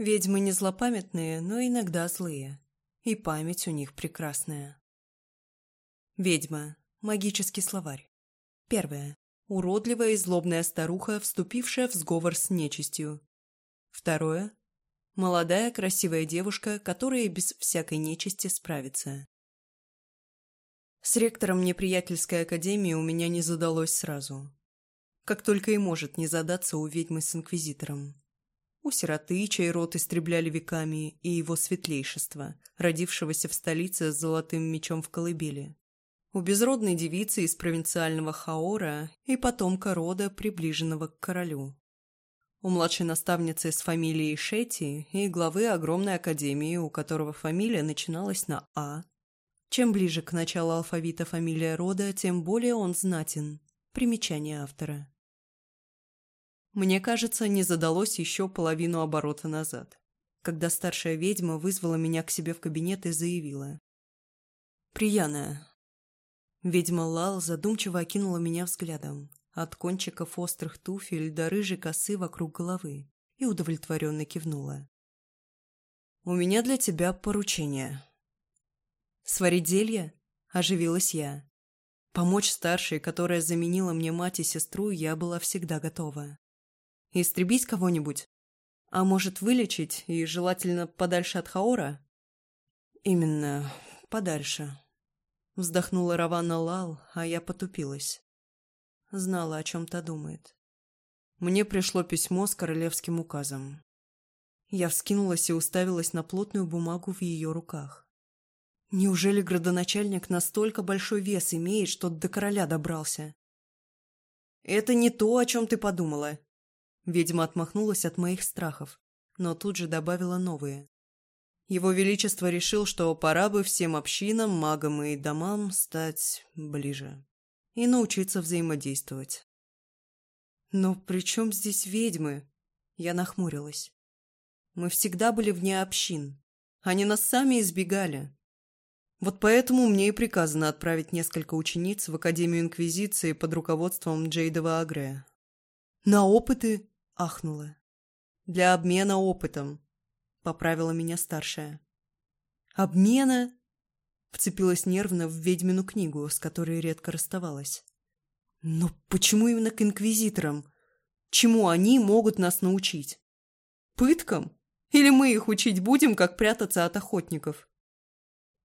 Ведьмы не злопамятные, но иногда злые. И память у них прекрасная. Ведьма. Магический словарь. Первое. Уродливая и злобная старуха, вступившая в сговор с нечистью. Второе. Молодая красивая девушка, которая без всякой нечисти справится. С ректором неприятельской академии у меня не задалось сразу. Как только и может не задаться у ведьмы с инквизитором у сироты, чей рот истребляли веками, и его светлейшество, родившегося в столице с золотым мечом в колыбели, у безродной девицы из провинциального Хаора и потомка рода, приближенного к королю. У младшей наставницы с фамилией Шети и главы огромной академии, у которого фамилия начиналась на «А». Чем ближе к началу алфавита фамилия рода, тем более он знатен. Примечание автора. Мне кажется, не задалось еще половину оборота назад, когда старшая ведьма вызвала меня к себе в кабинет и заявила. «Прияная». Ведьма Лал задумчиво окинула меня взглядом, от кончиков острых туфель до рыжей косы вокруг головы, и удовлетворенно кивнула. «У меня для тебя поручение». «Сварить зелье?» – оживилась я. Помочь старшей, которая заменила мне мать и сестру, я была всегда готова истребить кого-нибудь. А может, вылечить и желательно подальше от Хаора? Именно подальше. Вздохнула Равана Лал, а я потупилась. Знала, о чем-то думает. Мне пришло письмо с королевским указом. Я вскинулась и уставилась на плотную бумагу в ее руках. Неужели градоначальник настолько большой вес имеет, что до короля добрался? «Это не то, о чем ты подумала», Ведьма отмахнулась от моих страхов, но тут же добавила новые. Его Величество решил, что пора бы всем общинам, магам и домам стать ближе и научиться взаимодействовать. «Но при чем здесь ведьмы?» Я нахмурилась. «Мы всегда были вне общин. Они нас сами избегали. Вот поэтому мне и приказано отправить несколько учениц в Академию Инквизиции под руководством Джейдова Агрея». «На опыты?» ахнула. «Для обмена опытом», — поправила меня старшая. «Обмена?» — вцепилась нервно в ведьмину книгу, с которой редко расставалась. «Но почему именно к инквизиторам? Чему они могут нас научить? Пыткам? Или мы их учить будем, как прятаться от охотников?»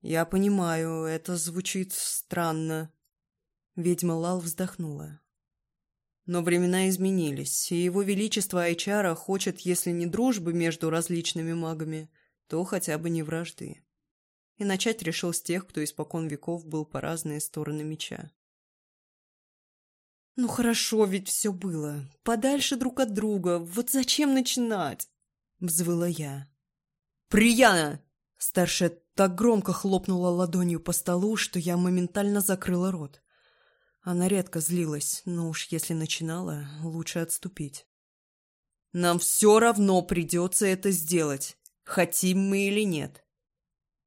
«Я понимаю, это звучит странно», — ведьма Лал вздохнула. Но времена изменились, и его величество Айчара хочет, если не дружбы между различными магами, то хотя бы не вражды. И начать решил с тех, кто испокон веков был по разные стороны меча. «Ну хорошо, ведь все было. Подальше друг от друга. Вот зачем начинать?» — взвыла я. «Прияна!» — старшая так громко хлопнула ладонью по столу, что я моментально закрыла рот. Она редко злилась, но уж если начинала, лучше отступить. «Нам все равно придется это сделать, хотим мы или нет.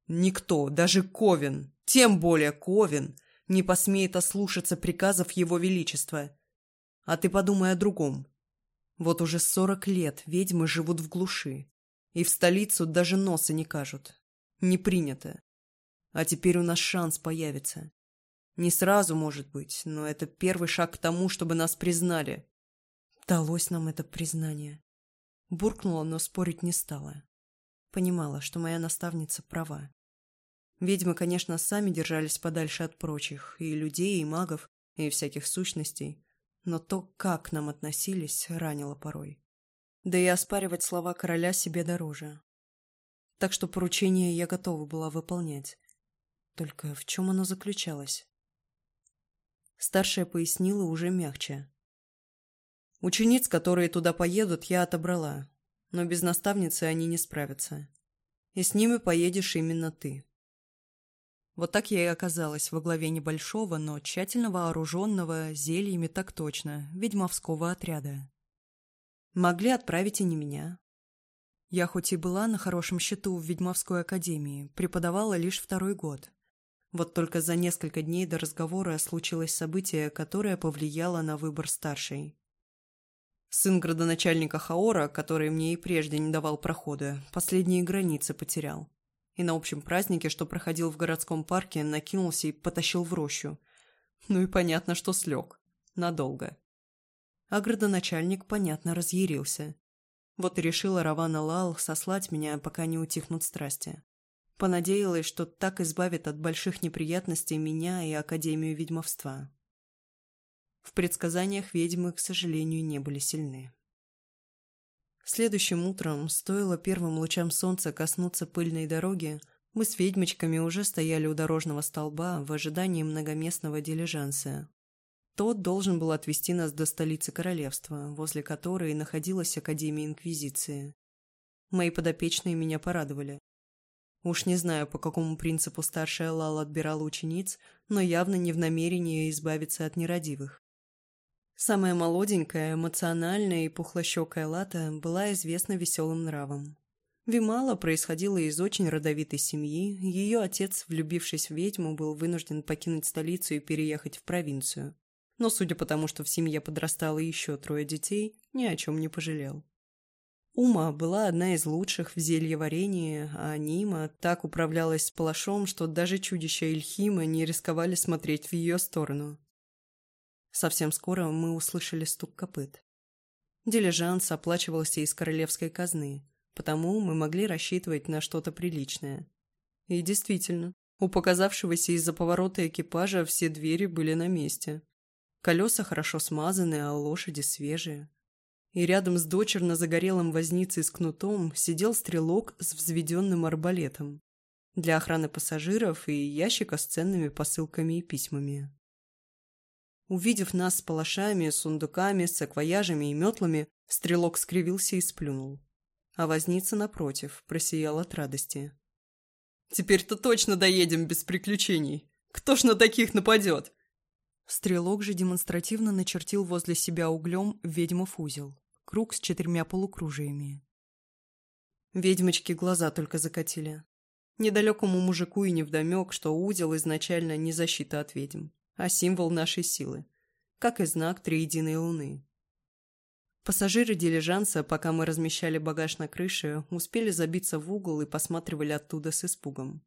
Никто, даже Ковин, тем более Ковин, не посмеет ослушаться приказов Его Величества. А ты подумай о другом. Вот уже сорок лет ведьмы живут в глуши, и в столицу даже носа не кажут. Не принято. А теперь у нас шанс появится. Не сразу, может быть, но это первый шаг к тому, чтобы нас признали. Далось нам это признание. Буркнула, но спорить не стала. Понимала, что моя наставница права. Ведьмы, конечно, сами держались подальше от прочих, и людей, и магов, и всяких сущностей, но то, как к нам относились, ранило порой. Да и оспаривать слова короля себе дороже. Так что поручение я готова была выполнять. Только в чем оно заключалось? Старшая пояснила уже мягче. «Учениц, которые туда поедут, я отобрала, но без наставницы они не справятся. И с ними поедешь именно ты». Вот так я и оказалась во главе небольшого, но тщательно вооруженного зельями так точно, ведьмовского отряда. Могли отправить и не меня. Я хоть и была на хорошем счету в ведьмовской академии, преподавала лишь второй год – вот только за несколько дней до разговора случилось событие, которое повлияло на выбор старшей. Сын градоначальника Хаора, который мне и прежде не давал прохода, последние границы потерял. И на общем празднике, что проходил в городском парке, накинулся и потащил в рощу. Ну и понятно, что слег. Надолго. А градоначальник, понятно, разъярился. Вот и решила Равана Лал сослать меня, пока не утихнут страсти. Понадеялась, что так избавит от больших неприятностей меня и Академию ведьмовства. В предсказаниях ведьмы, к сожалению, не были сильны. Следующим утром, стоило первым лучам солнца коснуться пыльной дороги, мы с ведьмочками уже стояли у дорожного столба в ожидании многоместного дилижанса. Тот должен был отвезти нас до столицы королевства, возле которой находилась Академия Инквизиции. Мои подопечные меня порадовали. Уж не знаю, по какому принципу старшая Лала отбирала учениц, но явно не в намерении избавиться от нерадивых. Самая молоденькая, эмоциональная и пухлощекая Лата была известна веселым нравом. Вимала происходила из очень родовитой семьи, ее отец, влюбившись в ведьму, был вынужден покинуть столицу и переехать в провинцию. Но судя по тому, что в семье подрастало еще трое детей, ни о чем не пожалел. Ума была одна из лучших в зельеварении, а Нима так управлялась с палашом, что даже чудища Ильхима не рисковали смотреть в ее сторону. Совсем скоро мы услышали стук копыт. Дилижанс оплачивался из королевской казны, потому мы могли рассчитывать на что-то приличное. И действительно, у показавшегося из-за поворота экипажа все двери были на месте. Колеса хорошо смазаны, а лошади свежие и рядом с дочерно загорелым возницей с кнутом сидел стрелок с взведенным арбалетом для охраны пассажиров и ящика с ценными посылками и письмами. Увидев нас с палашами, сундуками, саквояжами и метлами, стрелок скривился и сплюнул. А возница, напротив, просиял от радости. «Теперь-то точно доедем без приключений! Кто ж на таких нападет?» Стрелок же демонстративно начертил возле себя углем ведьмов узел, круг с четырьмя полукружиями. Ведьмочки глаза только закатили. Недалекому мужику и невдомек, что узел изначально не защита от ведьм, а символ нашей силы, как и знак Триединой Луны. Пассажиры дилижанса, пока мы размещали багаж на крыше, успели забиться в угол и посматривали оттуда с испугом.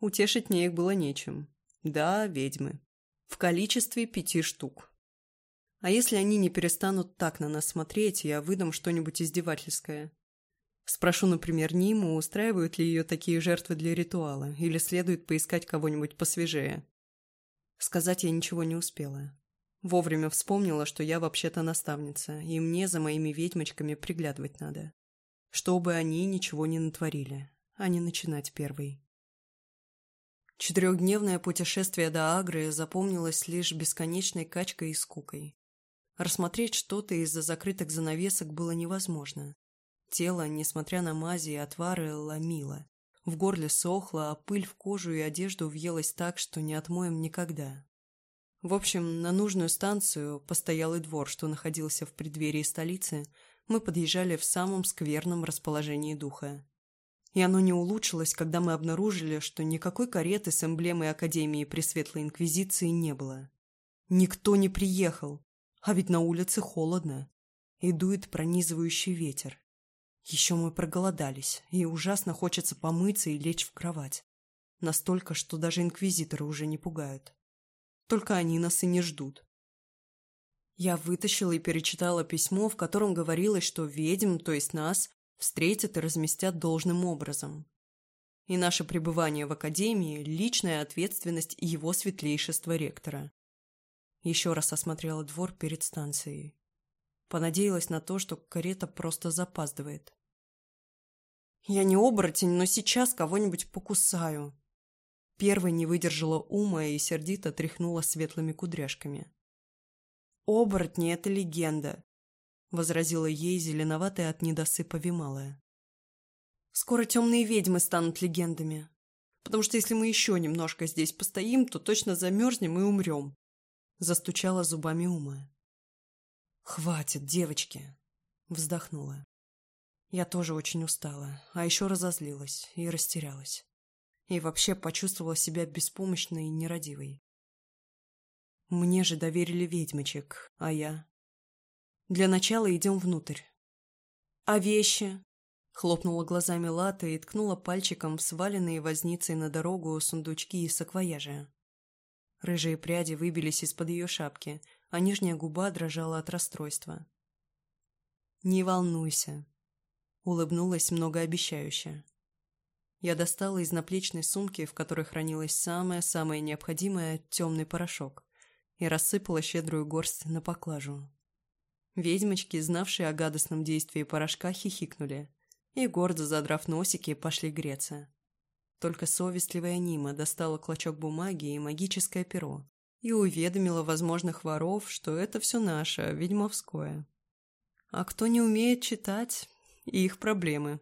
Утешить мне их было нечем. Да, ведьмы, в количестве пяти штук. А если они не перестанут так на нас смотреть, я выдам что-нибудь издевательское. Спрошу, например, Ниму, устраивают ли ее такие жертвы для ритуала, или следует поискать кого-нибудь посвежее. Сказать я ничего не успела. Вовремя вспомнила, что я вообще-то наставница, и мне за моими ведьмочками приглядывать надо. Чтобы они ничего не натворили, а не начинать первой. Четырехдневное путешествие до Агры запомнилось лишь бесконечной качкой и скукой. Рассмотреть что-то из-за закрытых занавесок было невозможно. Тело, несмотря на мази и отвары, ломило. В горле сохло, а пыль в кожу и одежду въелась так, что не отмоем никогда. В общем, на нужную станцию, постоялый двор, что находился в преддверии столицы, мы подъезжали в самом скверном расположении духа и оно не улучшилось, когда мы обнаружили, что никакой кареты с эмблемой Академии Пресветлой Инквизиции не было. Никто не приехал, а ведь на улице холодно и дует пронизывающий ветер. Еще мы проголодались, и ужасно хочется помыться и лечь в кровать. Настолько, что даже инквизиторы уже не пугают. Только они нас и не ждут. Я вытащила и перечитала письмо, в котором говорилось, что ведьм, то есть нас, встретят и разместят должным образом. И наше пребывание в Академии – личная ответственность его светлейшества ректора. Еще раз осмотрела двор перед станцией. Понадеялась на то, что карета просто запаздывает. «Я не оборотень, но сейчас кого-нибудь покусаю». Первой не выдержала ума и сердито тряхнула светлыми кудряшками. «Оборотни – это легенда. — возразила ей зеленоватая от недосыпа Вималая. «Скоро темные ведьмы станут легендами, потому что если мы еще немножко здесь постоим, то точно замерзнем и умрем», — застучала зубами Умая. «Хватит, девочки!» — вздохнула. Я тоже очень устала, а еще разозлилась и растерялась. И вообще почувствовала себя беспомощной и нерадивой. Мне же доверили ведьмочек, а я... Для начала идем внутрь. А вещи? Хлопнула глазами Лата и ткнула пальчиком в сваленные возницей на дорогу сундучки и саквояжи. Рыжие пряди выбились из-под ее шапки, а нижняя губа дрожала от расстройства. «Не волнуйся», — улыбнулась многообещающе. Я достала из наплечной сумки, в которой хранилось самое-самое необходимое, темный порошок, и рассыпала щедрую горсть на поклажу. Ведьмочки, знавшие о гадостном действии порошка, хихикнули и, гордо задрав носики, пошли греться. Только совестливая Нима достала клочок бумаги и магическое перо и уведомила возможных воров, что это все наше, ведьмовское. А кто не умеет читать, их проблемы.